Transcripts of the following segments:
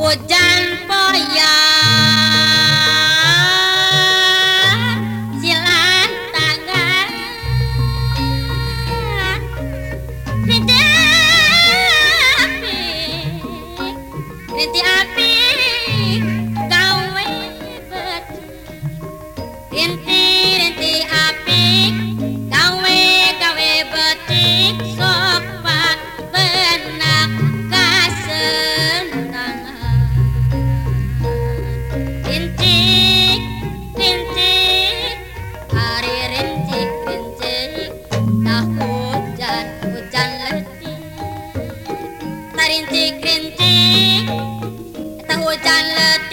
hujan poya silat tangan. Rintik rintik. rintik-rintik Tahu jalan letak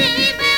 Baby